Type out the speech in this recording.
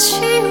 去